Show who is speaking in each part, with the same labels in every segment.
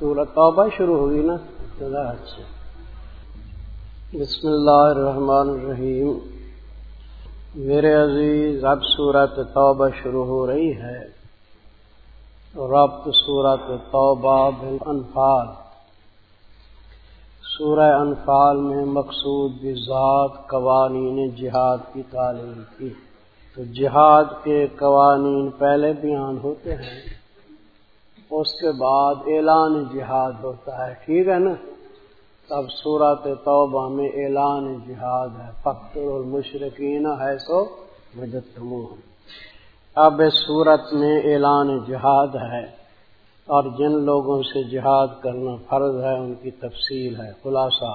Speaker 1: سورت توبہ شروع ہوگی نا؟ اچھا بسم اللہ الرحمن الرحیم۔ میرے عزیز، اب صورت توبہ شروع ہو رہی ہے۔ ربط صورت توبہ بالانفال۔ سورہ انفال میں مقصود ذات قوانین جہاد کی تعلیم کی تو جہاد کے قوانین پہلے بیان ہوتے ہیں۔ اس کے بعد اعلان جہاد ہوتا ہے، ٹھیک ہے نا؟ تب صورت توبہ میں اعلان جہاد ہے۔ فخر المشرقین ہے سو مجتم اب اس صورت میں اعلان جہاد ہے اور جن لوگوں سے جہاد کرنا فرض ہے، ان کی تفصیل ہے۔ خلاصہ،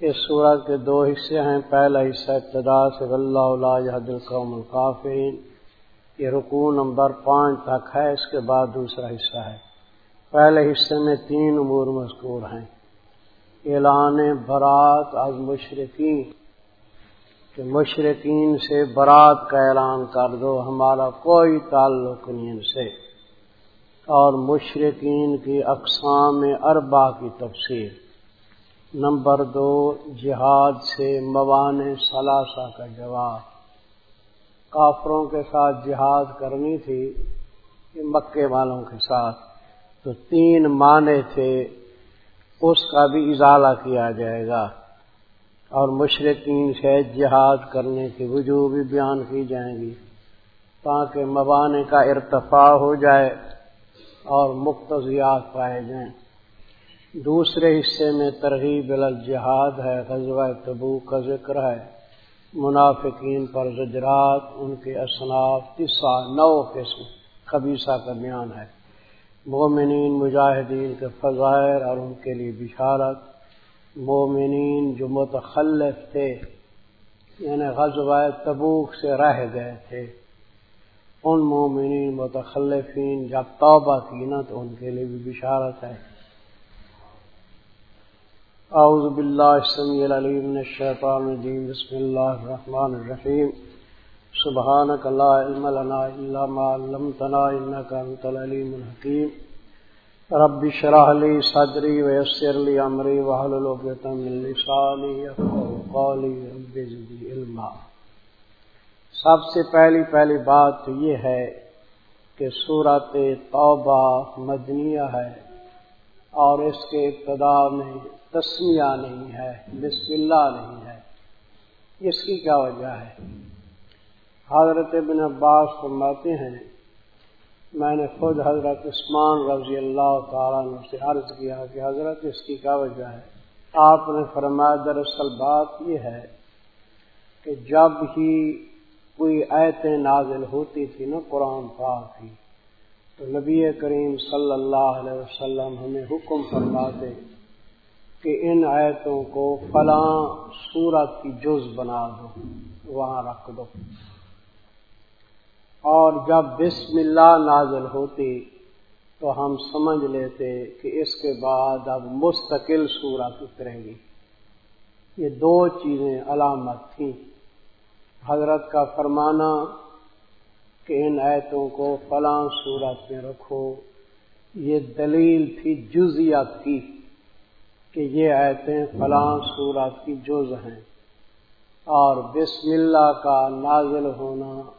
Speaker 1: اس صورت کے دو حصے ہیں۔ پہلا حصہ ابتدا سے اللہ علیہ القوم القافین یہ رکو نمبر پانچ تک ہے، اس کے بعد دوسرا حصہ ہے۔ پہلے حصے میں تین امور مذکور ہیں۔ اعلان برات از مشرقین کہ مشرقین سے برات کا اعلان کر دو، ہمارا کوئی تعلق نہیں ان سے۔ اور مشرقین کی اقسام اربا کی تفصیل نمبر دو، جہاد سے موان ثلاثہ کا جواب۔ کافروں کے ساتھ جہاد کرنی تھی مکے والوں کے ساتھ۔ تو تین معنی تھے، اس کا بھی اضالہ کیا جائے گا۔ اور مشرقین سے جہاد کرنے کی وجوہ بھی بیان کی جائیں گی، تاکہ موانے کا ارتفاع ہو جائے اور مقتضیات پائے جائیں۔ دوسرے حصے میں ترغیب الجہاد ہے، غزوہ تبو کا ذکر ہے۔ منافقین پر زجرات، ان کے اصناف، قصہ نو قسم، خبیصہ کا بیان ہے۔ مومنین، مجاہدین کے فضائر اور ان کے لیے بشارت۔ مومنین جو متخلف تھے یعنی غزوہ تبوک سے رہ گئے تھے، ان مومنین متخلفین جب توبہ کی نا، تو ان کے لیے بھی بشارت ہے۔ اعوذ باللہ السمیع العلیم من الشیطان الرجیم بسم اللہ الرحمن الرحیم سبحانك لا علم لنا الا ما علمتنا انك انت العليم الحكيم. رب اشرح لي صدري ويسر لي امري واحلل عقدة من لساني يفقهوا قولي. رب زدني علما. سب سے پہلی پہلی بات یہ ہے کہ سورت توبہ مدنیہ ہے اور اس کے ابتدا میں تسمیہ نہیں ہے، بسم اللہ نہیں ہے۔ اس کی کیا وجہ ہے؟ حضرت بن عباس فرماتے ہیں، میں نے خود حضرت عثمان رضی اللہ تعالیٰ نے سے عرض کیا کہ حضرت، اس کی کیا وجہ ہے؟ آپ نے فرمایا، دراصل بات یہ ہے کہ جب ہی کوئی ایتیں نازل ہوتی تھی نا، قرآن پاک کی، تو نبی کریم صلی اللہ علیہ وسلم ہمیں حکم فرماتے کہ ان آیتوں کو فلاں سورت کی جز بنا دو، وہاں رکھ دو۔ اور جب بسم اللہ نازل ہوتی تو ہم سمجھ لیتے کہ اس کے بعد اب مستقل سورت اترے گی۔ یہ دو چیزیں علامت تھیں۔ حضرت کا فرمانا کہ ان ایتوں کو فلاں صورت میں رکھو، یہ دلیل تھی جزیت کی۔ کہ یہ ایتیں فلاں صورت کی جز ہیں۔ اور بسم اللہ کا نازل ہونا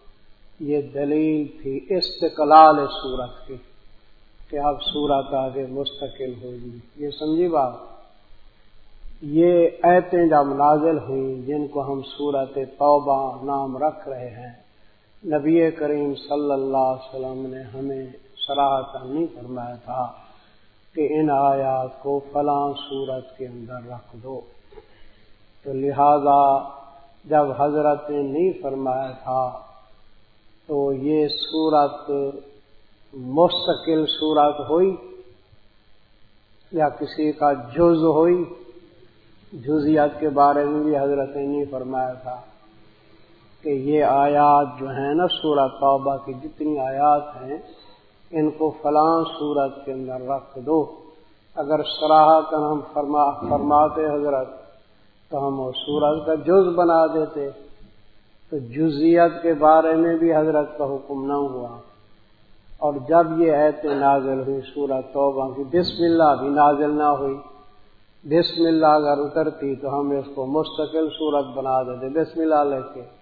Speaker 1: یہ دلیل تھی استقلال صورت کی کہ اب صورت آگے مستقل ہوگی۔ یہ سمجھی بات؟ یہ ایتیں جب نازل ہوئیں جن کو ہم صورت توبہ نام رکھ رہے ہیں، نبی کریم صلی اللہ علیہ وسلم نے ہمیں سراہتا نہیں فرمایا تھا۔ کہ ان آیات کو فلاں صورت کے اندر رکھ دو۔ تو لہذا جب حضرت نے نہیں فرمایا تھا، تو یہ صورت مستقل صورت ہوئی یا کسی کا جز ہوئی؟ جزیات کے بارے میں بھی حضرت نے نہیں فرمایا تھا کہ یہ آیات جو ہیں نا سورت توبہ کی جتنی آیات ہیں ان کو فلاں صورت کے اندر رکھ دو۔ اگر سراہت ہم فرما، فرماتے حضرت تو ہم وہ سورت کا جز بنا دیتے۔ تو جزیت کے بارے میں بھی حضرت کا حکم نہ ہوا۔ اور جب یہ ایتے نازل ہوئی سورت توبہ کی، بسم اللہ بھی نازل نہ ہوئی۔ بسم اللہ اگر اترتی تو ہم اس کو مستقل صورت بنا دیتے، بسم اللہ لے کے۔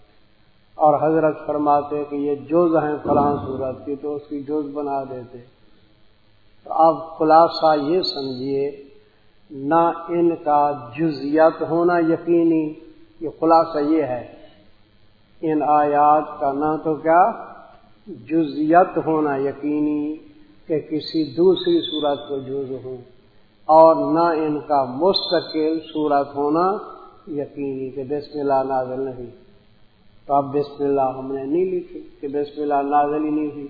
Speaker 1: اور حضرت فرماتے کہ یہ جز ہیں فلاں صورت کی، تو اس کی جز بنا دیتے۔ تو اب خلاصہ یہ سمجھیے، نہ ان کا جزیت ہونا یقینی، یہ خلاصہ یہ ہے، ان آیات کا نہ تو کیا، جزیت ہونا یقینی کہ کسی دوسری صورت کو جز ہو، اور نہ ان کا مستقل صورت ہونا یقینی کہ بسم اللہ نازل نہیں۔ تو اب بسم اللہ ہم نے نہیں لکھی کہ بسم اللہ نازل ہی نہیں ہوئی۔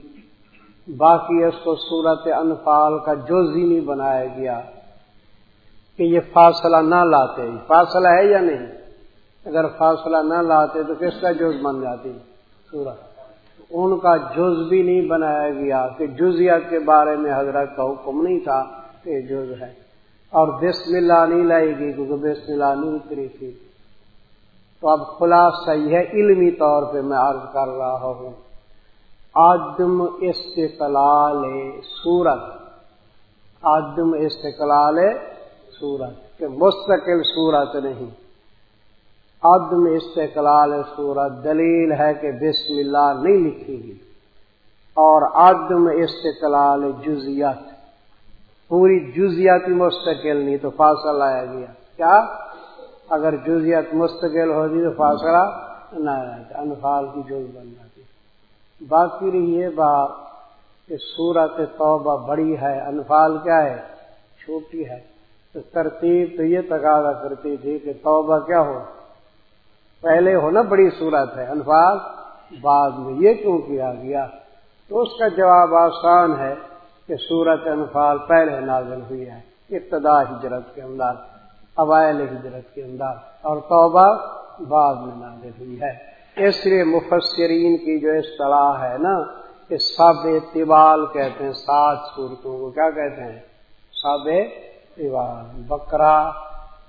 Speaker 1: باقی اس کو صورت انفال کا جز ہی نہیں بنایا گیا کہ یہ فاصلہ نہ لاتے۔ فاصلہ ہے یا نہیں؟ اگر فاصلہ نہ لاتے تو کس کا جز بن جاتی؟ سورت۔ ان کا جز بھی نہیں بنایا گیا کہ جزیت کے بارے میں حضرت کا حکم نہیں تھا کہ جز ہے۔ اور بسم اللہ نہیں لائے گی کیونکہ بسم اللہ نہیں اتری تھی۔ تو اب خلاصہ یہ ہے، علمی طور پہ میں عرض کر رہا ہوں۔ آدم استقلال سورت آدم استقلال سورت کہ مستقل سورت نہیں۔ عدم استقلال صورت دلیل ہے کہ بسم اللہ نہیں لکھی گی اور عدم استقلال جزیت۔ پوری جزیات مستقل نہیں تو فاصلہ لایا گیا۔ کیا؟ اگر جزیت مستقل ہوتی تو فاصلہ نہ رہتا انفال کی جز بن جاتی باقی رہی یہ بات کہ صورت توبہ بڑی ہے، انفال کیا ہے؟ چھوٹی ہے۔ تو ترتیب تو یہ تقاضا کرتی تھی کہ توبہ کیا ہو؟ پہلے ہونا بڑی صورت ہے انفاظ بعد میں۔ یہ کیوں کیا گیا؟ تو اس کا جواب آسان ہے کہ صورت انفال پہلے نازل ہوئی ہے، ابتدا ہجرت کے اندر۔ اوائل ہجرت کے اندر اور توبہ بعد میں نازل ہوئی ہے۔ اس لیے مفسرین کی جو اصطلاح ہے نا، کہ سب اعتبال کہتے ہیں، سات صورتوں کو کیا کہتے ہیں؟ سب اعتبال۔ بکرا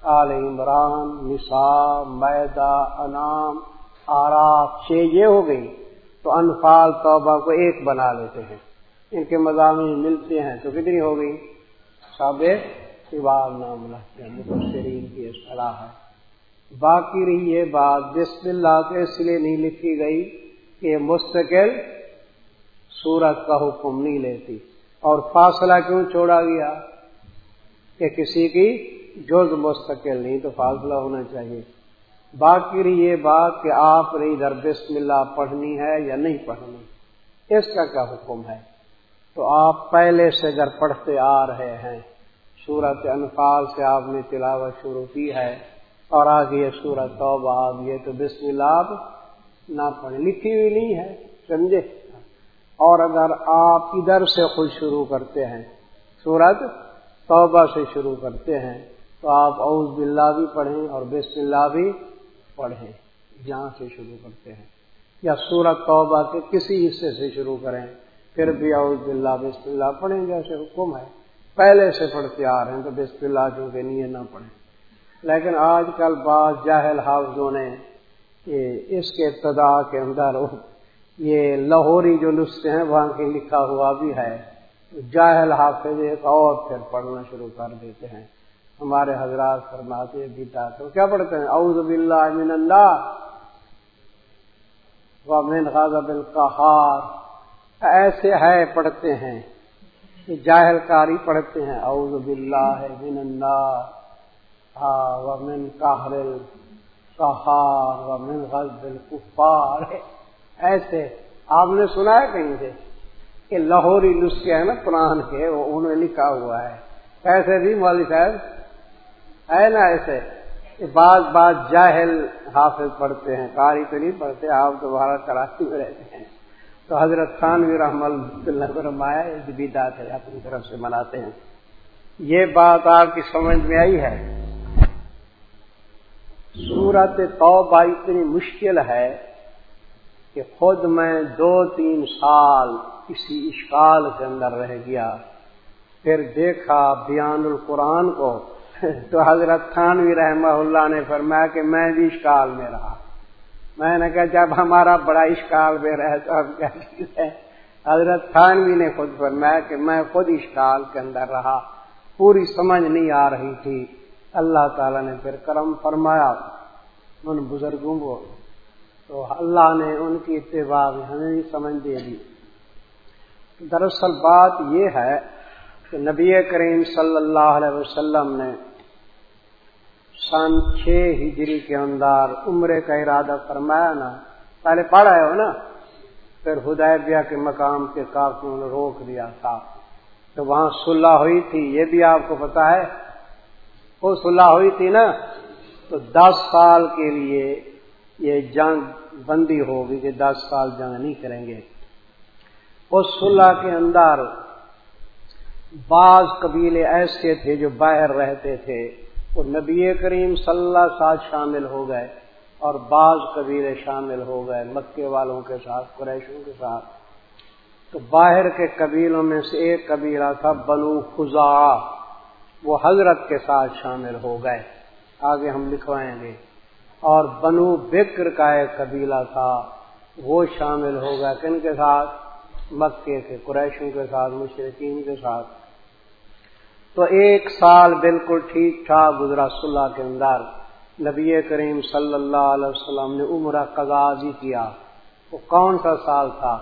Speaker 1: آل عمران نسا میدا انعام، آراف، چھ یہ ہو گئی۔ تو انفال، توبہ کو ایک بنا لیتے ہیں۔ ان کے مضامین ملتے ہیں تو کتنی ہو گئی؟ سب نام رکھتے ہیں مبصرین کی اصطلاح ہے۔ باقی رہی یہ بات، بسم اللہ کے اس لیے نہیں لکھی گئی کہ مستقل سورت کا حکم نہیں لیتی۔ اور فاصلہ کیوں چھوڑا گیا؟ کہ کسی کی جز مستقل نہیں تو فاصلہ ہونا چاہیے۔ باقی رہی یہ بات کہ آپ نے ادھر بسم اللہ پڑھنی ہے یا نہیں پڑھنی، اس کا کیا حکم ہے؟ تو آپ پہلے سے اگر پڑھتے آ رہے ہیں سورت انفال سے آپ نے تلاوت شروع کی ہے اور آگے یہ سورت توبہ آگے تو بسم اللہ نہ پڑھیں۔ لکھی ہوئی نہیں ہے، سمجھے؟ اور اگر آپ ادھر سے خود شروع کرتے ہیں، سورت توبہ سے شروع کرتے ہیں، تو آپ اوز باللہ بھی پڑھیں اور بسم اللہ بھی پڑھیں۔ جہاں سے شروع کرتے ہیں۔ یا سورت توبہ کے کسی حصے سے شروع کریں، پھر بھی اوز باللہ بسم اللہ پڑھیں، جیسے حکم ہے۔ پہلے سے پڑھتے آ رہے ہیں تو بسم اللہ چونکہ نہیں نہ پڑھیں۔ لیکن آج کل بعض جاہل حافظوں نے اس کے ابتدا کے اندر یہ لاہوری جو نسخے ہیں، وہاں کے لکھا ہوا بھی ہے۔ جاہل حافظ ایک اور پھر پڑھنا شروع کر دیتے ہیں۔ ہمارے حضرات فرماتے گیتا تو کیا پڑھتے ہیں؟ اعوذ باللہ من اللہ ومن غضب القہار۔ ایسے ہے، پڑھتے ہیں۔ جاہل کاری پڑھتے ہیں۔ اعوذ باللہ من اللہ ومن قہر القہار ومن غضب الکفار۔ ایسے آپ نے سنا ہے کہیں سے کہ لاہوری نسخے ہیں نا قرآن کے، وہ انہوں نے لکھا ہوا ہے۔ ایسے بھی مولوی صاحب، ہے نا ایسے بعض بعض جاہل حافظ پڑھتے ہیں، قاری تو نہیں پڑھتے، آپ تو بھارت کراچی میں رہتے ہیں۔ تو حضرت خانوی رحمت اللہ فرمایا بھی دات ہے اپنی طرف سے مناتے ہیں۔ یہ بات آپ کی سمجھ میں آئی ہے۔ صورت توبہ اتنی مشکل ہے کہ خود میں دو تین سال کسی اشکال کے اندر رہ گیا۔ پھر دیکھا بیان القرآن کو، تو حضرت خانوی رحمہ اللہ نے فرمایا کہ میں بھی اشکال میں رہا۔ میں نے کہا جب ہمارا بڑا اشکال میں رہے تو اب کیا چیز ہے؟ حضرت خانوی نے خود فرمایا کہ میں خود اشکال کے اندر رہا، پوری سمجھ نہیں آ رہی تھی۔ اللہ تعالیٰ نے پھر کرم فرمایا۔ ان بزرگوں کو تو اللہ نے ان کی اتباع ہمیں سمجھ دے دی۔ دراصل بات یہ ہے کہ نبی کریم صلی اللہ علیہ وسلم نے سن چھ ہجری کے اندر عمرے کا ارادہ فرمایا نا، پہلے پڑھا ہے نا، پھر ہدایبیہ کے مقام کے کافیوں نے روک دیا تھا۔ تو وہاں صلح ہوئی تھی، یہ بھی آپ کو پتا ہے۔ وہ صلح ہوئی تھی نا، تو دس سال کے لیے یہ جنگ بندی ہوگی کہ دس سال جنگ نہیں کریں گے۔ اس صلح کے اندر بعض قبیلے ایسے تھے جو باہر رہتے تھے۔ وہ نبی کریم صلی اللہ ساتھ شامل ہو گئے اور بعض قبیلے شامل ہو گئے، مکے والوں کے ساتھ، قریشوں کے ساتھ۔ تو باہر کے قبیلوں میں سے ایک قبیلہ تھا بنو خزا وہ حضرت کے ساتھ شامل ہو گئے۔ آگے ہم لکھوائیں گے۔ اور بنو بکر کا ایک قبیلہ تھا، وہ شامل ہو گیا کن کے ساتھ؟ مکے کے، قریشوں کے ساتھ، مشرقین کے ساتھ۔ تو ایک سال بالکل ٹھیک ٹھاک گزرا صلاح کے اندر۔ نبی کریم صلی اللہ علیہ وسلم نے عمرہ قزازی کیا۔ وہ کون سا سال تھا؟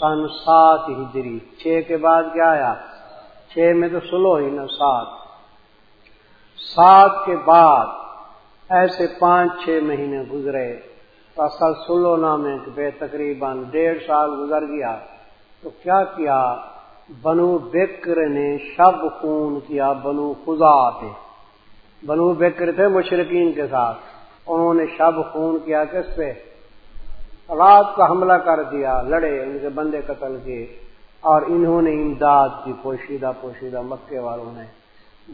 Speaker 1: سن سات ہجری۔ چھ کے بعد کیا آیا؟ چھ میں تو سلو ہی نا سات۔ سات کے بعد ایسے پانچ چھ مہینے گزرے۔ اصل سلو نامے بے تقریباً ڈیڑھ سال گزر گیا۔ تو کیا کیا؟ بنو بکر نے شب خون کیا بنو خدا تھے بنو بکر تھے مشرقین کے ساتھ۔ انہوں نے شب خون کیا کس پہ؟ رات کا حملہ کر دیا، لڑے، ان کے بندے قتل کیے۔ اور انہوں نے امداد کی، پوشیدہ پوشیدہ مکے والوں نے۔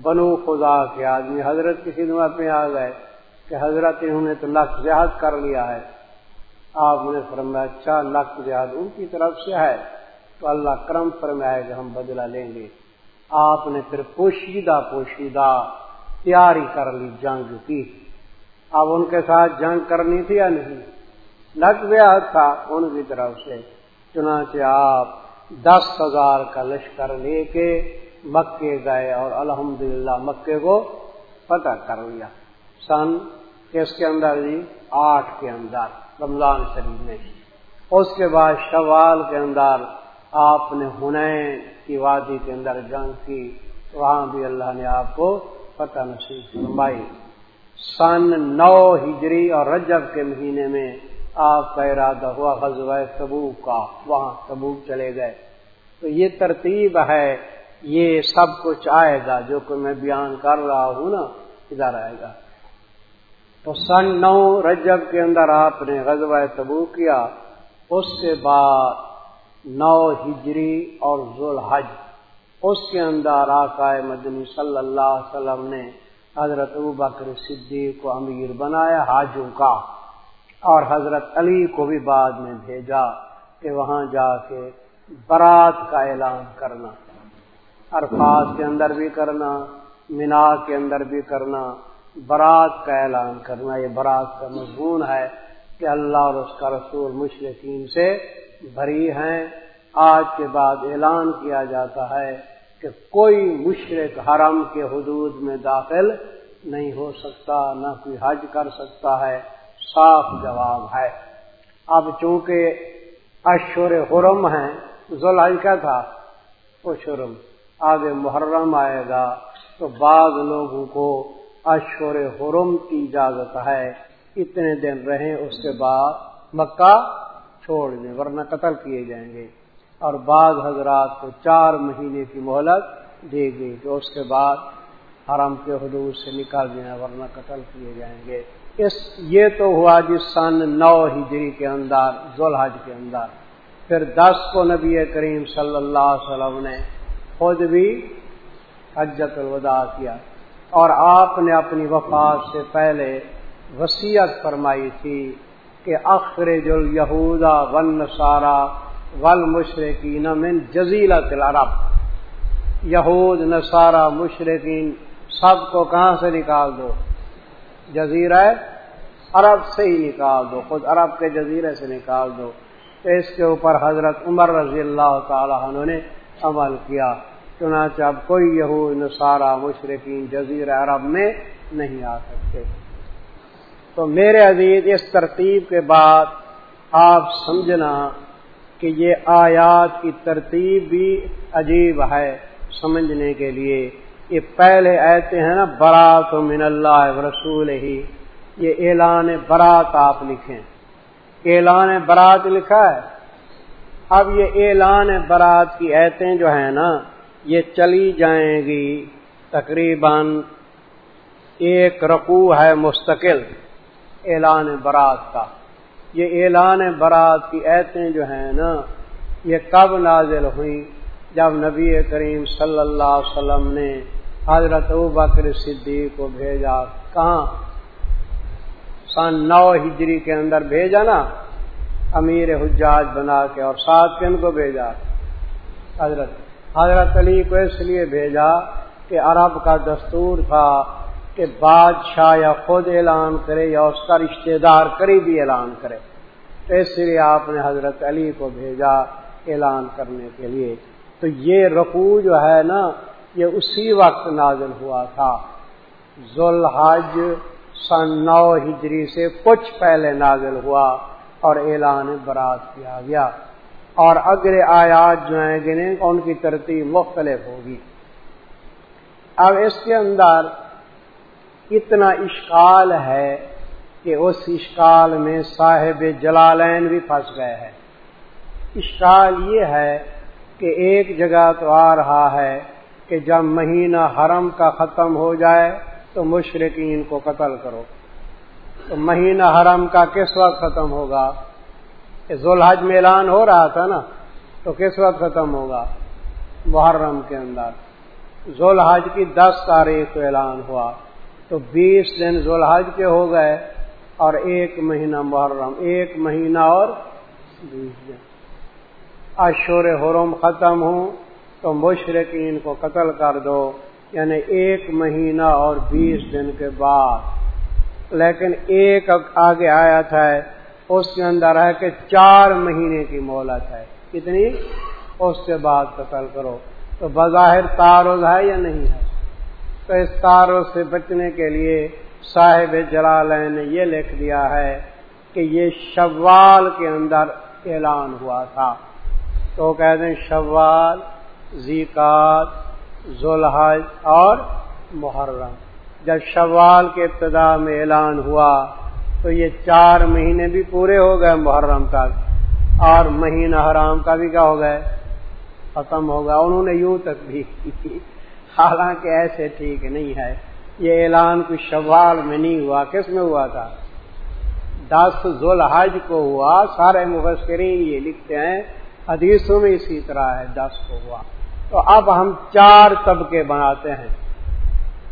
Speaker 1: بنو خدا کے آدمی حضرت کی خدمت میں آ گئے کہ حضرت انہوں نے تو لک جہاد کر لیا ہے۔ آپ نے فرمایا اچھا لک جہاد ان کی طرف سے ہے۔ تو اللہ کرم فرمائے کہ ہم بدلہ لیں گے۔ آپ نے پھر پوشیدہ پوشیدہ تیاری کر لی جنگ کی۔ اب ان کے ساتھ جنگ کرنی تھی یا نہیں؟ لگ گیا تھا ان کی طرف سے۔ چنانچہ آپ دس ہزار کا لشکر لے کے مکے گئے اور الحمدللہ مکے کو فتح کر لیا۔ سن کس کے اندر جی؟ آٹھ کے اندر، رمضان شریف میں۔ اس کے بعد شوال کے اندر آپ نے ہنین کی وادی کے اندر جنگ کی، وہاں بھی اللہ نے آپ کو فتح نصیب فرمائی۔ سن نو ہجری اور رجب کے مہینے میں آپ کا ارادہ ہوا غزوہ تبوک کا، وہاں تبوک چلے گئے۔ تو یہ ترتیب ہے، یہ سب کچھ آئے گا، جو کہ میں بیان کر رہا ہوں نا، ادھر آئے گا۔ تو سن نو رجب کے اندر آپ نے غزوہ تبو کیا، اس کے بعد نو ہجری اور ذوالحج۔ اس کے اندر آقائے مدنی صلی اللہ علیہ وسلم نے حضرت ابو بکر صدیق کو امیر بنایا حاجوں کا اور حضرت علی کو بھی بعد میں بھیجا کہ وہاں جا کے برات کا اعلان کرنا، عرفات کے اندر بھی کرنا، مینا کے اندر بھی کرنا، برات کا اعلان کرنا۔ یہ برات کا مضمون ہے کہ اللہ اور اس کا رسول مشرقین سے بھری ہیں۔ آج کے بعد اعلان کیا جاتا ہے کہ کوئی مشرق حرم کے حدود میں داخل نہیں ہو سکتا، نہ کوئی حج کر سکتا ہے۔ صاف جواب ہے۔ اب چونکہ اشور حرم ہیں ذوالحج کا تھا وہ شرم آگے محرم آئے گا، تو بعض لوگوں کو اشور حرم کی اجازت ہے۔ اتنے دن رہیں، اس کے بعد مکہ چھوڑ دیں، ورنہ قتل کیے جائیں گے۔ اور بعض حضرات کو چار مہینے کی مہلت دے گی کہ اس کے بعد حرم کے حدود سے نکال دینا ورنہ قتل کیے جائیں گے۔ اس، یہ تو ہوا جس سن نو ہجری کے اندر، ذوالحج کے اندر۔ پھر دس کو نبی کریم صلی اللہ علیہ وسلم نے خود بھی حجت الوداع کیا۔ اور آپ نے اپنی وفات سے پہلے وسیعت فرمائی تھی۔ کہ اخرج الہودا ون سارا ول مشرقین من جزیرت العرب۔ یہود نصارہ مشرقین سب کو کہاں سے نکال دو؟ جزیرہ عرب سے ہی نکال دو، خود عرب کے جزیرے سے نکال دو۔ اس کے اوپر حضرت عمر رضی اللہ تعالیٰ نے عمل کیا۔ چنانچہ اب کوئی یہود نصارہ مشرقین جزیر عرب میں نہیں آ سکتے۔ تو میرے عزیز، اس ترتیب کے بعد آپ سمجھنا کہ یہ آیات کی ترتیب بھی عجیب ہے سمجھنے کے لیے۔ یہ پہلے ایتے ہیں نا، برات من اللہ رسول ہی یہ اعلان برات آپ لکھیں۔ اعلان برات لکھا ہے۔ اب یہ اعلان برات کی ایتیں جو ہیں نا، یہ چلی جائیں گی تقریباً ایک رقو ہے مستقل۔ اعلان برات کا۔ یہ اعلان برات کی ایتیں جو ہیں نا، یہ کب نازل ہوئی جب نبی کریم صلی اللہ علیہ وسلم نے حضرت بکر صدیق کو بھیجا۔ کہاں؟ سن نو ہجری کے اندر بھیجا نا، امیر حجاج بنا کے، اور سات کن کو بھیجا؟ حضرت حضرت علی کو اس لیے بھیجا کہ عرب کا دستور تھا کہ بادشاہ یا خود اعلان کرے یا اس کا رشتے دار قریبی اعلان کرے۔ تو اس لیے آپ نے حضرت علی کو بھیجا اعلان کرنے کے لیے۔ تو یہ رقو جو ہے نا، یہ اسی وقت نازل ہوا تھا۔ ذوالحج سن نو ہجری سے کچھ پہلے نازل ہوا اور اعلان برات کیا گیا۔ اور اگلے آیات جو ہیں گنے ان کی ترتیب مختلف ہوگی۔ اب اس کے اندر اتنا اشکال ہے کہ اس اشکال میں صاحب جلالین بھی پھنس گئے ہیں۔ اشکال یہ ہے کہ ایک جگہ تو آ رہا ہے کہ جب مہینہ حرم کا ختم ہو جائے تو مشرقین کو قتل کرو۔ تو مہینہ حرم کا کس وقت ختم ہوگا؟ ذوالحج میں اعلان ہو رہا تھا نا، تو کس وقت ختم ہوگا؟ محرم کے اندر۔ ذوالحج کی دس تاریخ کو اعلان ہوا۔ تو بیس دن ذوالحج کے ہو گئے اور ایک مہینہ محرم، ایک مہینہ اور بیس دن۔ اشور حرم ختم ہوں تو مشرقین کو قتل کر دو یعنی ایک مہینہ اور بیس دن کے بعد۔ لیکن ایک آگے آیا تھا اس کے اندر ہے کہ چار مہینے کی مہلت ہے۔ کتنی؟ اس کے بعد قتل کرو۔ تو بظاہر تعارض ہے یا نہیں ہے؟ تو اس تاروں سے بچنے کے لیے صاحب جلال نے یہ لکھ دیا ہے کہ یہ شوال کے اندر اعلان ہوا تھا۔ تو کہتے ہیں شوال زیکات ذوالحج اور محرم۔ جب شوال کے ابتدا میں اعلان ہوا تو یہ چار مہینے بھی پورے ہو گئے محرم تک اور مہینہ حرام کا بھی کیا ہو گئے؟ ختم ہو گیا انہوں نے یوں تک بھی حالانکہ ایسے ٹھیک نہیں ہے۔ یہ اعلان کچھ شوال میں نہیں ہوا، کس میں ہوا تھا؟ دس ذوالحج کو ہوا، سارے مبصرین یہ لکھتے ہیں، حدیثوں میں اسی طرح ہے، دس کو ہوا۔ تو اب ہم چار طبقے بناتے ہیں۔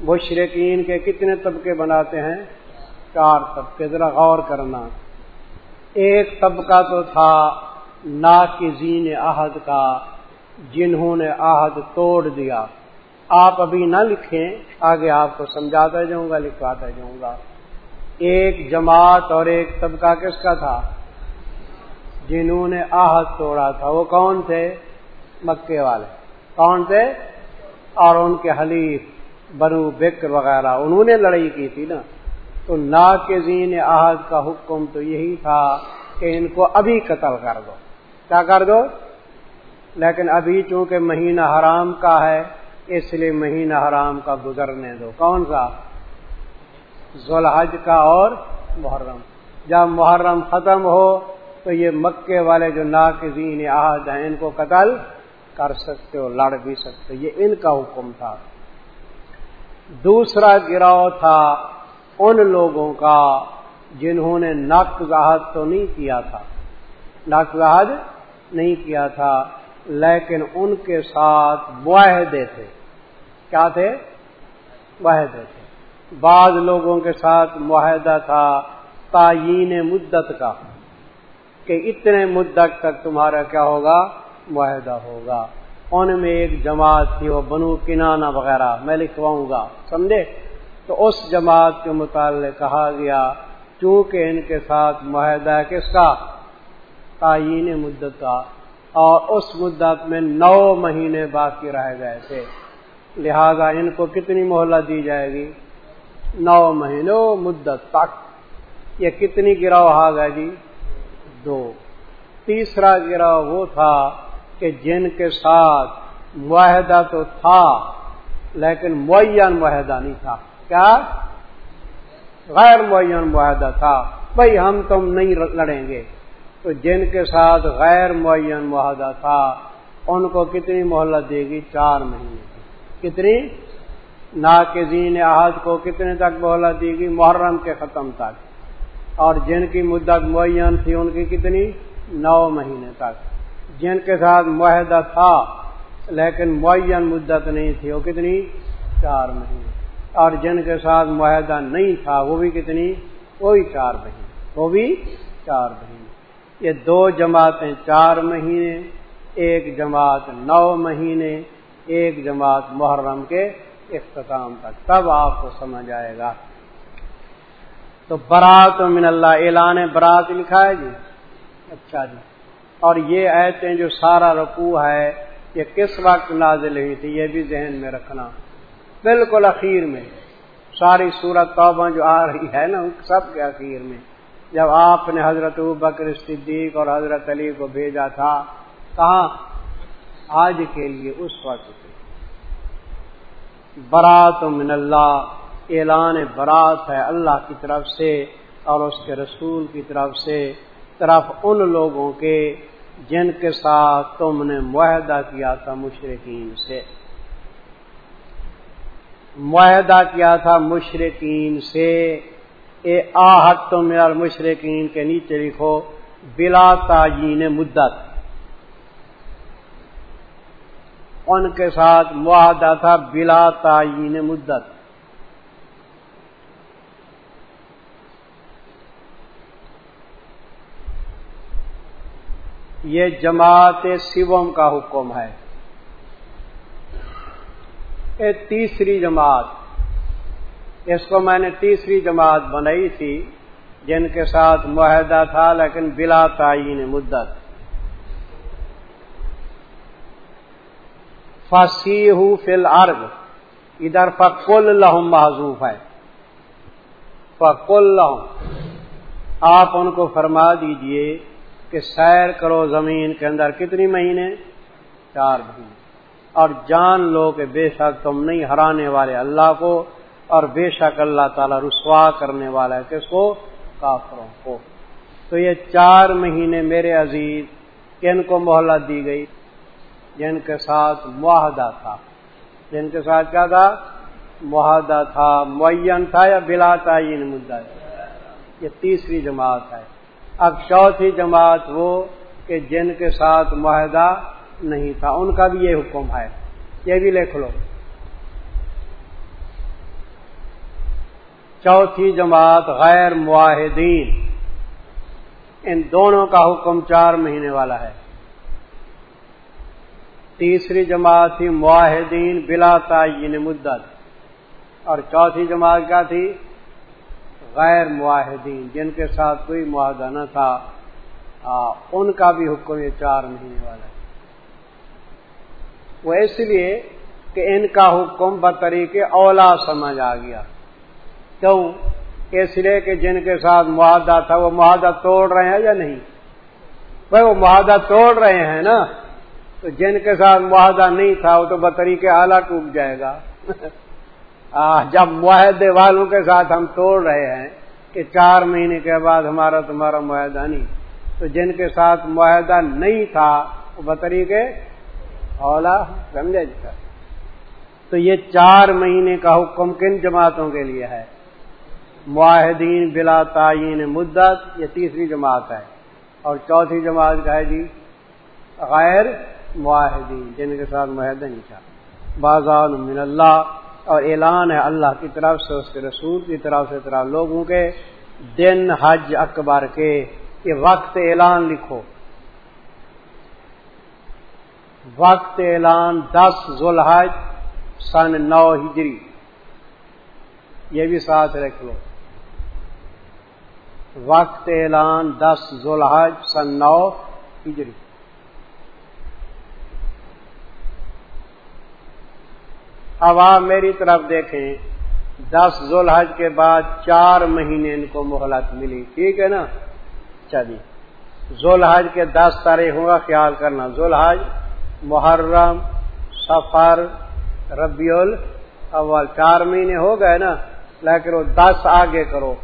Speaker 1: مشرقین کے کتنے طبقے بناتے ہیں؟ چار طبقے، ذرا غور کرنا۔ ایک طبقہ تو تھا ناکزین عہد کا، جنہوں نے عہد توڑ دیا۔ آپ ابھی نہ لکھیں، آگے آپ کو سمجھاتا جاؤں گا، لکھواتا جاؤں گا۔ ایک جماعت اور ایک طبقہ کس کا تھا؟ جنہوں نے آہت توڑا تھا۔ وہ کون تھے؟ مکے والے۔ کون تھے؟ اور ان کے حلیف بنو بکر وغیرہ۔ انہوں نے لڑائی کی تھی نا۔ تو نا کے زین آہد کا حکم تو یہی تھا کہ ان کو ابھی قتل کر دو۔ کیا کر دو؟ لیکن ابھی چونکہ مہینہ حرام کا ہے اس لیے مہینہ حرام کا گزرنے دو۔ کون سا؟ ذوالحج کا اور محرم۔ جب محرم ختم ہو تو یہ مکے والے جو ناقزین عہد ہیں، ان کو قتل کر سکتے ہو لڑ بھی سکتے۔ یہ ان کا حکم تھا۔ دوسرا گراؤ تھا ان لوگوں کا جنہوں نے نقض تو نہیں کیا تھا۔ نقض نہیں کیا تھا، لیکن ان کے ساتھ معاہدے تھے۔ کیا تھے؟ معاہدے تھے۔ بعض لوگوں کے ساتھ معاہدہ تھا تعین مدت کا، کہ اتنے مدت تک تمہارا کیا ہوگا؟ معاہدہ ہوگا۔ ان میں ایک جماعت تھی، وہ بنو کنانا وغیرہ، میں لکھواؤں گا، سمجھے؟ تو اس جماعت کے متعلق کہا گیا، چونکہ ان کے ساتھ معاہدہ کس کا؟ تعین مدت کا۔ اور اس مدت میں نو مہینے باقی رہ گئے تھے۔ لہذا ان کو کتنی مہلت دی جائے گی؟ نو مہینوں مدت تک۔ یہ کتنی گراؤ آ گئے جی؟ دو۔ تیسرا گراؤ وہ تھا کہ جن کے ساتھ معاہدہ تو تھا، لیکن معین معاہدہ نہیں تھا۔ کیا؟ غیر معین معاہدہ تھا۔ بھائی ہم تم نہیں لڑیں گے۔ تو جن کے ساتھ غیر معین معاہدہ تھا، ان کو کتنی مہلت دے گی؟ چار مہینے۔ کتنی ناقزین احد کو کتنے تک مہلت دے گی محرم کے ختم تک۔ اور جن کی مدت معین تھی ان کی کتنی؟ نو مہینے تک۔ جن کے ساتھ معاہدہ تھا، لیکن معین مدت نہیں تھی، وہ کتنی؟ چار مہینے۔ اور جن کے ساتھ معاہدہ نہیں تھا، وہ بھی کتنی؟ وہی چار مہینے۔ وہ بھی چار مہینے۔ یہ دو جماعتیں چار مہینے، ایک جماعت نو مہینے ایک جماعت محرم کے اختتام تک، تب آپ کو سمجھ آئے گا۔ تو برات من اللہ، اعلان برات لکھا ہے جی؟ اچھا جی۔ اور یہ ایسے جو سارا رقو ہے، یہ کس وقت نازل ہوئی تھی، یہ بھی ذہن میں رکھنا۔ بالکل اخیر میں، ساری صورت توبہ جو آ رہی ہے نا سب کے اخیر میں۔ جب آپ نے حضرت بکر صدیق اور حضرت علی کو بھیجا تھا، کہاں؟ آج کے لیے، اس وقت۔ برات من اللہ، اعلان برات ہے اللہ کی طرف سے اور اس کے رسول کی طرف سے، طرف ان لوگوں کے جن کے ساتھ تم نے معاہدہ کیا تھا مشرقین سے۔ معاہدہ کیا تھا مشرقین سے۔ اے آہت تم میرا مشرقین کے نیچے لکھو، بلا تعین مدت۔ ان کے ساتھ معاہدہ تھا بلا تعین مدت۔ یہ جماعت سیوم کا حکم ہے۔ یہ تیسری جماعت۔ اس کو میں نے تیسری جماعت بنائی تھی، جن کے ساتھ معاہدہ تھا لیکن بلا تعین مدت۔ فسی فل ارگ ادھر فکل لہم معذوف ہے. فکل لہم آپ ان کو فرما دیجیے کہ سیر کرو زمین کے اندر کتنی مہینے؟ چار مہینے. اور جان لو کہ بے شک تم نہیں ہرانے والے اللہ کو اور بے شک اللہ تعالی رسوا کرنے والا ہے کس کو؟ کافروں کو. تو یہ چار مہینے میرے عزیز کن کو مہلت دی گئی؟ جن کے ساتھ معاہدہ تھا۔ جن کے ساتھ کیا تھا؟ معاہدہ تھا، معین تھا یا بلا تعین مدعا۔ یہ تیسری جماعت ہے۔ اب چوتھی جماعت وہ کہ جن کے ساتھ معاہدہ نہیں تھا۔ ان کا بھی یہ حکم ہے۔ یہ بھی لکھ لو۔ چوتھی جماعت غیر معاہدین۔ ان دونوں کا حکم چار مہینے والا ہے۔ تیسری جماعت تھی معاہدین بلا تعین مدت اور چوتھی جماعت کیا تھی؟ غیر معاہدین، جن کے ساتھ کوئی معاہدہ نہ تھا۔ ان کا بھی حکم یہ چار مہینے والا ہے۔ وہ اس لیے کہ ان کا حکم بطریقے اولا سمجھ آ گیا۔ کیوں؟ اس لیے کہ جن کے ساتھ معاہدہ تھا، وہ معاہدہ توڑ رہے ہیں یا نہیں؟ بھائی، وہ معاہدہ توڑ رہے ہیں نا۔ تو جن کے ساتھ معاہدہ نہیں تھا وہ تو بطریقے اعلیٰ ٹوٹ جائے گا۔ جب معاہدے والوں کے ساتھ ہم توڑ رہے ہیں کہ چار مہینے کے بعد ہمارا تمہارا معاہدہ نہیں، تو جن کے ساتھ معاہدہ نہیں تھا وہ بطری کے اولا سمجھا جاتا جی؟ تو یہ چار مہینے کا حکم کن جماعتوں کے لیے ہے؟ معاہدین بلا تعین مدت، یہ تیسری جماعت ہے۔ اور چوتھی جماعت کا ہے جی غیر معاہدین جن کے ساتھ معاہدہ نہیں تھا۔ بازار من اللہ، اور اعلان ہے اللہ کی طرف سے، اس کے رسول کی طرف سے، طرح لوگوں کے۔ دن حج اکبر کے یہ وقت اعلان لکھو۔ وقت اعلان دس ذوالحج سن نو ہجری۔ یہ بھی ساتھ رکھ لو۔ وقت اعلان دس ذوالحج سن نو ہجری۔ اب آپ میری طرف دیکھیں، دس ذوالحج کے بعد چار مہینے ان کو مہلت ملی۔ ٹھیک ہے نا؟ چلیے ذوالحج کے دس تاریخ ہوگا خیال کرنا۔ ذوالحج، محرم سفر ربیع اول۔ چار مہینے ہو گئے نا، لیکن وہ دس آگے کرو۔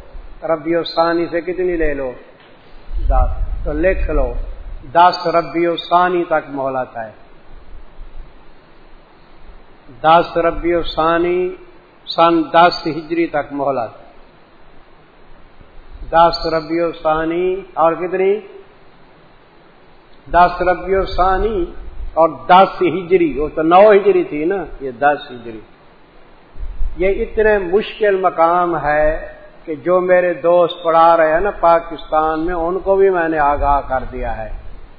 Speaker 1: ربیع ثانی سے کتنی لے لو؟ دس۔ تو لکھ لو۔ دس ربیع ثانی تک مہلت ہے۔ دس ربیع ثانی، سن دس ہجری تک مہلت دس ربیع ثانی، اور کتنی؟ دس ربیع ثانی اور دس ہجری، وہ تو نو ہجری تھی نا، یہ دس ہجری۔ یہ اتنے مشکل مقام ہے کہ جو میرے دوست پڑھا رہے ہیں نا پاکستان میں، ان کو بھی میں نے آگاہ کر دیا ہے۔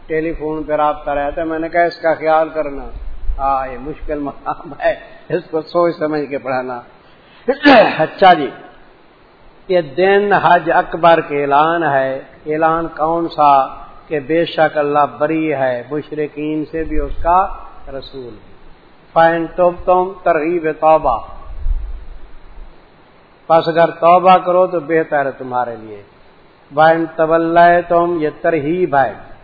Speaker 1: ٹیلی فون پہ رابطہ رہتا ہے، میں نے کہا اس کا خیال کرنا۔ ہاں یہ مشکل مقام ہے۔ اس کو سوچ سمجھ کے پڑھانا۔ اچھا جی یہ دن حج اکبر کے اعلان ہے۔ اعلان کون سا؟ کہ بے شک اللہ بری ہے مشرقین سے بھی اس کا رسول۔ فائن تو تم ترغیب توبہ۔ پس اگر توبہ کرو تو بہتر ہے تمہارے لیے۔ بائن طبل تم یہ ترغیب ہے۔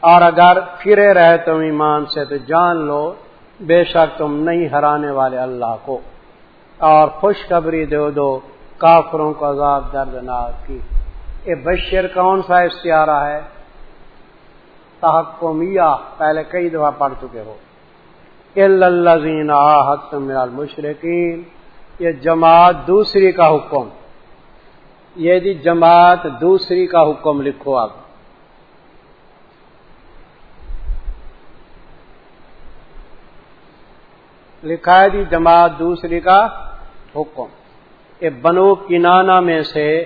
Speaker 1: اور اگر پھرے رہے تم ایمان سے تو جان لو، بے شک تم نہیں ہرانے والے اللہ کو۔ اور خوشخبری دو دو کافروں کو عذاب دردناک کی۔ یہ بشیر کون سا اشتہارہ ہے؟ تحکمیہ، پہلے کئی دفعہ پڑھ چکے ہو۔ الزین مشرقین یہ جماعت دوسری کا حکم۔ یہ جی جماعت دوسری کا حکم لکھو اب لکھا ہے جی جماعت دوسری کا حکم۔ یہ بنو کنانا میں سے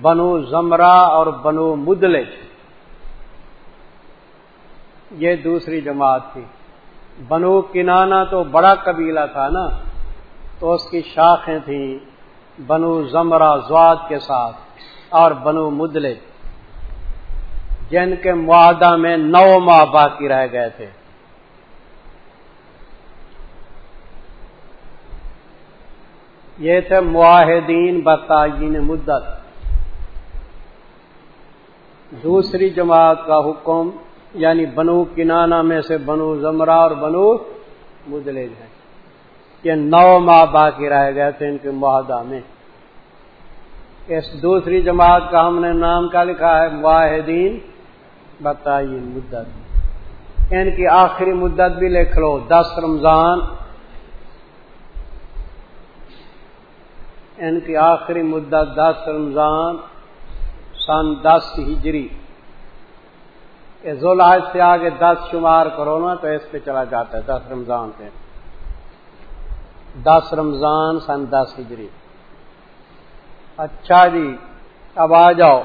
Speaker 1: بنو زمرہ اور بنو مدلج۔ یہ دوسری جماعت تھی۔ بنو کنانا تو بڑا قبیلہ تھا نا، تو اس کی شاخیں تھیں بنو زمرہ زواد کے ساتھ اور بنو مدلج، جن کے معاہدہ میں نو ماہ باقی رہ گئے تھے۔ یہ تھے معاہدین بتاجین مدت۔ دوسری جماعت کا حکم یعنی بنو کنانا میں سے بنو زمرہ اور بنو مدلج ہے یہ نو ماہ باقی رہ گئے تھے ان کے معاہدہ میں۔ اس دوسری جماعت کا ہم نے نام کیا لکھا ہے؟ واحدین بتائیے مدت۔ ان کی آخری مدت بھی لکھ لو، دس رمضان ان کی آخری مدت دس رمضان سن دس ہجری۔ ذولاج سے آگے دس شمار کرو نا تو اس پہ چلا جاتا ہے، دس رمضان پہ۔ دس رمضان سن دس ہجری۔ اچھا جی اب آ جاؤ۔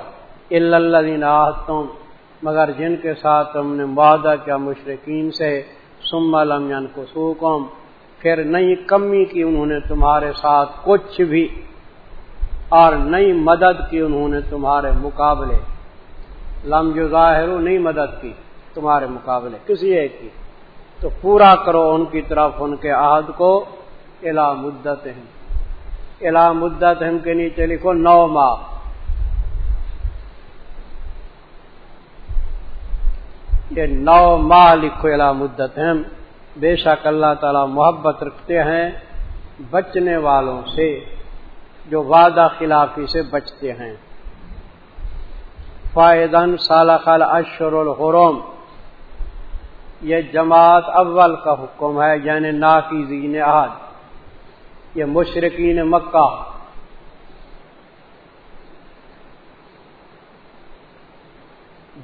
Speaker 1: اللہ تم مگر جن کے ساتھ تم نے وعدہ کیا مشرقین سے سم علم کو پھر نئی کمی کی انہوں نے تمہارے ساتھ کچھ بھی، اور نئی مدد کی انہوں نے تمہارے مقابلے۔ لم جو ظاہر نئی مدد کی تمہارے مقابلے، کسی ایک کی۔ تو پورا کرو ان کی طرف، ان کے عہد کو۔ الا مدت الا مدت ہم کے نیچے لکھو نو ماہ یہ نو ماہ لکھو الا مدت ہم بے شک اللہ تعالی محبت رکھتے ہیں بچنے والوں سے، جو وعدہ خلافی سے بچتے ہیں۔ فائدن خال اشر الحرم، یہ جماعت اول کا حکم ہے یعنی ناقیزین آج یہ مشرقین مکہ۔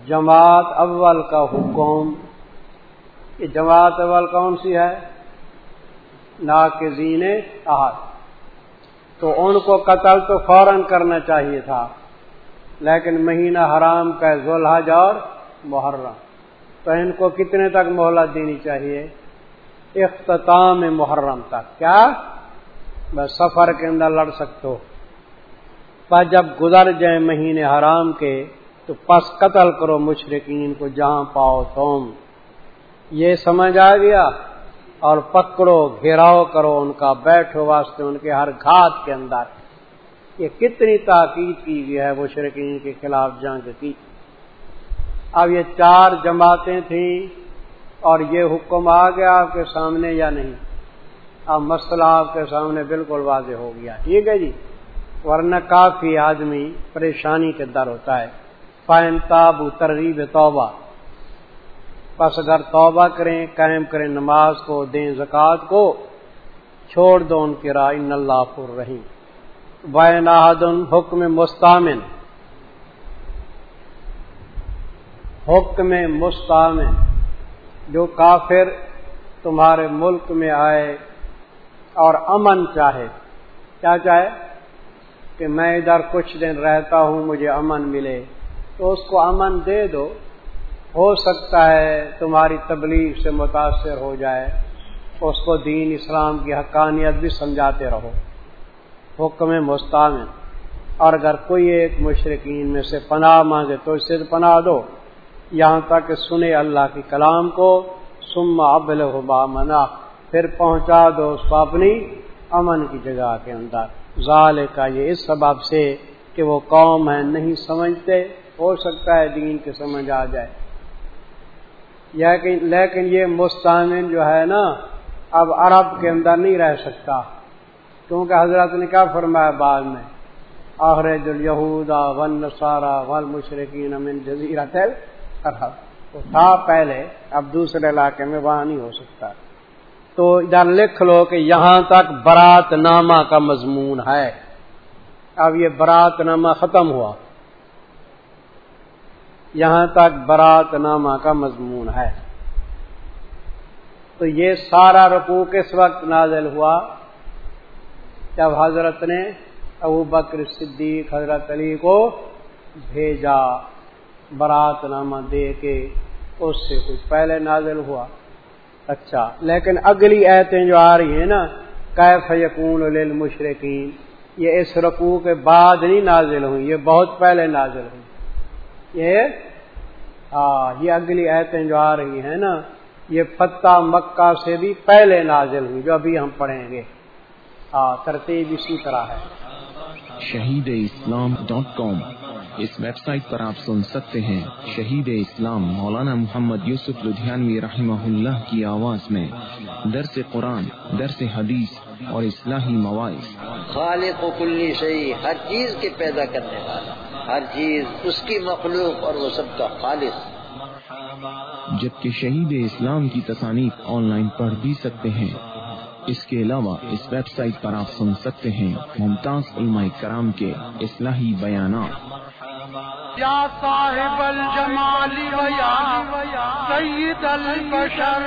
Speaker 1: جماعت اول کا حکم یہ جماعت اول کون سی ہے؟ ناقزین آج تو ان کو قتل تو فوراً کرنا چاہیے تھا، لیکن مہینہ حرام کا ذوالحج اور محرم۔ تو ان کو کتنے تک مہلت دینی چاہیے؟ اختتام محرم تک۔ کیا؟ بس سفر کے اندر لڑ سکتے ہو۔ پر جب گزر جائیں مہینے حرام کے، تو پس قتل کرو مشرقین کو، جہاں پاؤ تم۔ یہ سمجھ آ گیا اور پکڑو، گھیراؤ کرو ان کا، بیٹھو واسطے ان کے ہر گھات کے اندر۔ یہ کتنی تاکید کی گئی ہے مشرقین کے خلاف جنگ کی۔ اب یہ چار جماعتیں تھیں اور یہ حکم آ گیا آپ کے سامنے یا نہیں؟ اب مسئلہ آپ کے سامنے بالکل واضح ہو گیا۔ ٹھیک ہے جی؟ ورنہ کافی آدمی پریشانی کے در ہوتا ہے۔ فائن تاب ترغیب توبہ۔ پس اگر توبہ کریں، قائم کریں نماز کو، دیں زکوٰۃ کو، چھوڑ دو ان کی رائے اللہ پر رہی بین حکم مستامن حکم مستامن جو کافر تمہارے ملک میں آئے اور امن چاہے۔ کیا چاہے؟ کہ میں ادھر کچھ دن رہتا ہوں، مجھے امن ملے۔ تو اس کو امن دے دو۔ ہو سکتا ہے، تمہاری تبلیغ سے متاثر ہو جائے، اس کو دین اسلام کی حقانیت بھی سمجھاتے رہو۔ حکم مستعمل اور اگر کوئی ایک مشرقین میں سے پناہ مانگے تو اسے پناہ دو۔ یہاں تک کہ سنے اللہ کی کلام کو۔ سما ابل منا پھر پہنچا دو اس کو اپنی امن کی جگہ کے اندر۔ ظال کا یہ اس سبب سے کہ وہ قوم ہے نہیں سمجھتے۔ ہو سکتا ہے دین کے سمجھ آ جائے۔ لیکن یہ مستعمل جو ہے نا، اب عرب کے اندر نہیں رہ سکتا۔ کیونکہ حضرت نے کیا فرمایا بعد میں؟ آخر جلیہودا ون سارا ول مشرقین امن جزیرہ تل تو تھا پہلے، اب دوسرے علاقے میں وہاں نہیں ہو سکتا۔ تو ادھر لکھ لو کہ یہاں تک برات نامہ کا مضمون ہے۔ اب یہ برات نامہ ختم ہوا۔ یہاں تک برات نامہ کا مضمون ہے۔ تو یہ سارا رقو کس وقت نازل ہوا؟ جب حضرت نے ابو بکر صدیق، حضرت علی کو بھیجا برات نامہ دے کے، اس سے کچھ پہلے نازل ہوا۔ اچھا لیکن اگلی ایتیں جو آ رہی ہیں نا، کیف یقون للمشرقین یہ اس رقو کے بعد نہیں نازل ہوئی، یہ بہت پہلے نازل ہوئی۔ یہ ہاں یہ اگلی ایتیں جو آ رہی ہیں نا یہ فتح مکہ سے بھی پہلے نازل ہوئی جو ابھی ہم پڑھیں گے۔ ترتیب اسی طرح ہے۔
Speaker 2: Shaheed Islam dot com. اس ویب سائٹ پر آپ سن سکتے ہیں شہید اسلام مولانا محمد یوسف لدھیانوی رحمہ اللہ کی آواز میں۔ درس قرآن درس حدیث اور اصلاحی مواعث۔
Speaker 3: خالق و کلی صحیح ہر چیز کے پیدا کرنے والا۔ ہر چیز اس کی مخلوق اور وہ سب کا خالص
Speaker 2: جبکہ شہید اسلام کی تصانیف آن لائن پڑھ بھی سکتے ہیں۔ اس کے علاوہ اس ویب سائٹ پر آپ سن سکتے ہیں ممتاز علماء کرام کے اصلاحی بیانات۔
Speaker 4: یا صاحب الجمال سید البشر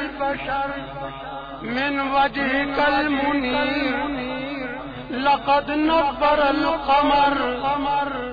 Speaker 4: من وجہ کل منیر لقد نبر القمر۔